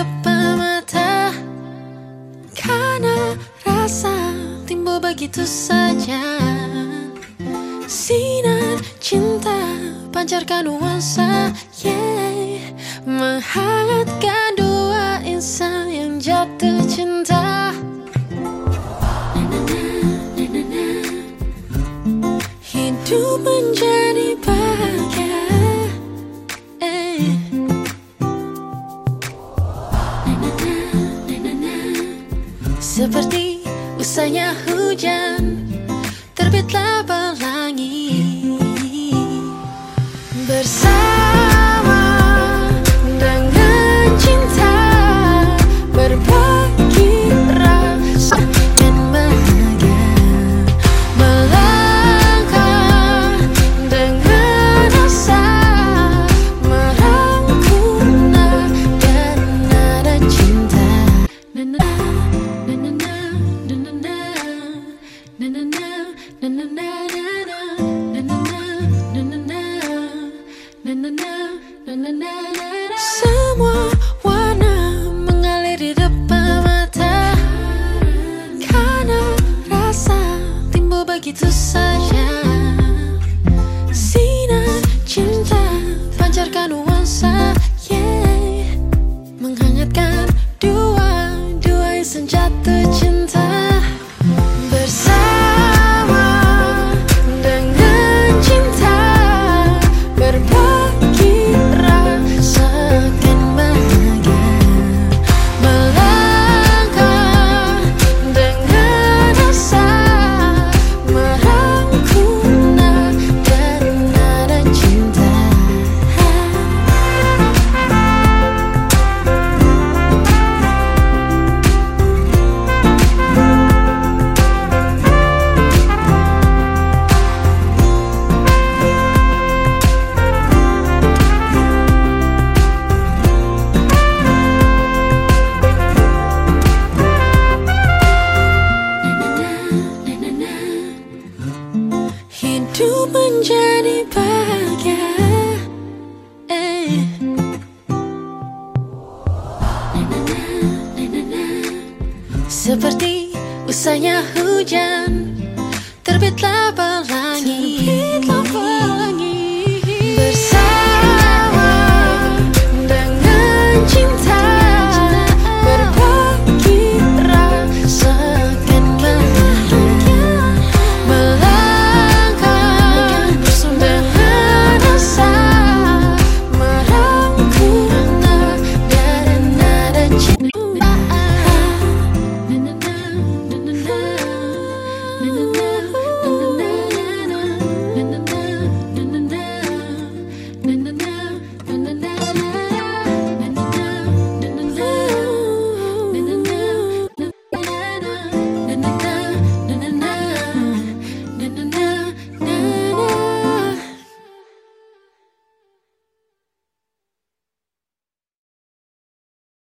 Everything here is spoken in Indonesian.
depan Karena rasa timbul begitu saja. Sinar cinta pancarkan nuansa yeah. Menghangatkan dua insan yang jatuh cinta. Na, na, Seperti usahanya hujan Terbitlah pelangi Bersama na na na na na na. Eh. Seperti usahanya hujan Terbitlah pelangi